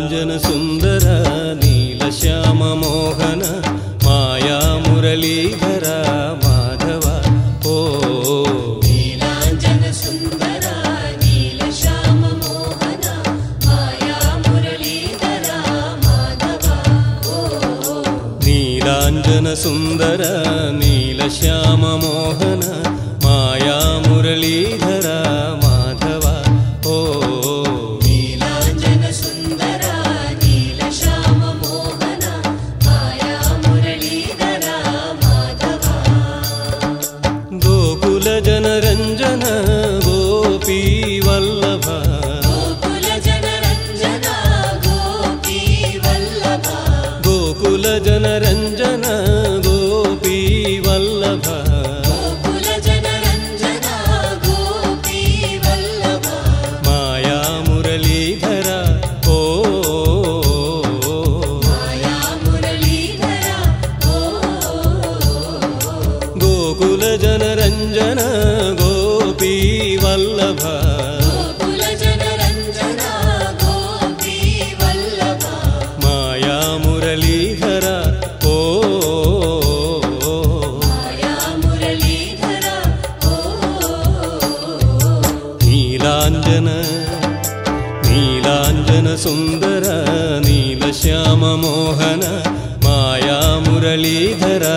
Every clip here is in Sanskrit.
ञ्जन नीलश्याममोहन नीलश्याम मोहन माया मुरलीधरा माधव ओलाञ्जन सुन्दर्याम मोहन निलाञ्जन सुन्दर नीलश्याम मोहन गोकुलजनरञ्जन गोपीवल्लभी माया मुरलीधरा ओरलीधरानुजन नीलानुजन सुन्दर नीलश्याम माया मुरलीधरा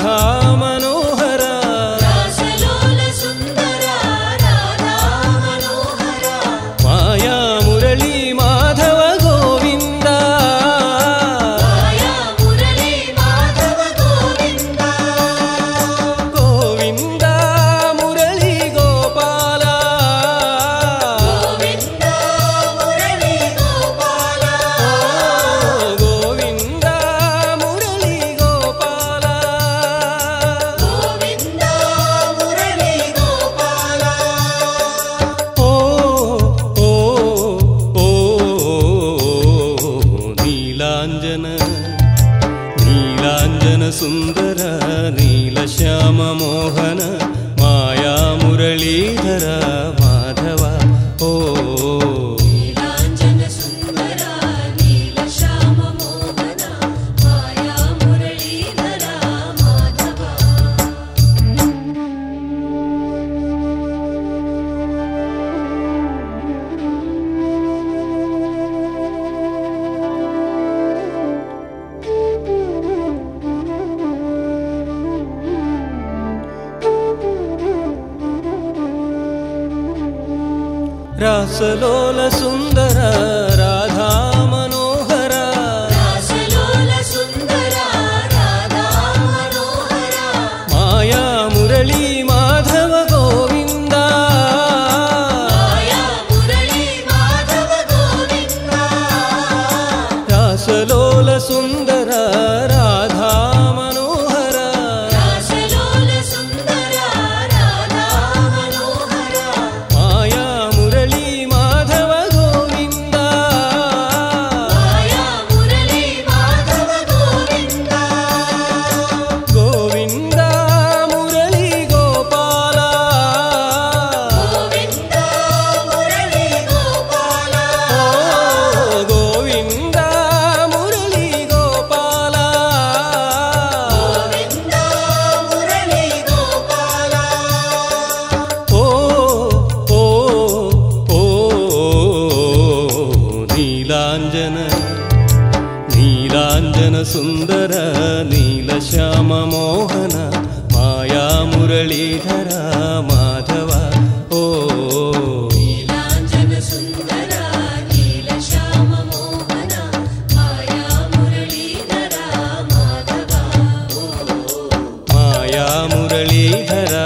मोहन मायामुरी सलोल सुन्दर सुन्दर नीलश्याम मोहन माया मुरलीधरा माघवा ओला माया माया मरलीधरा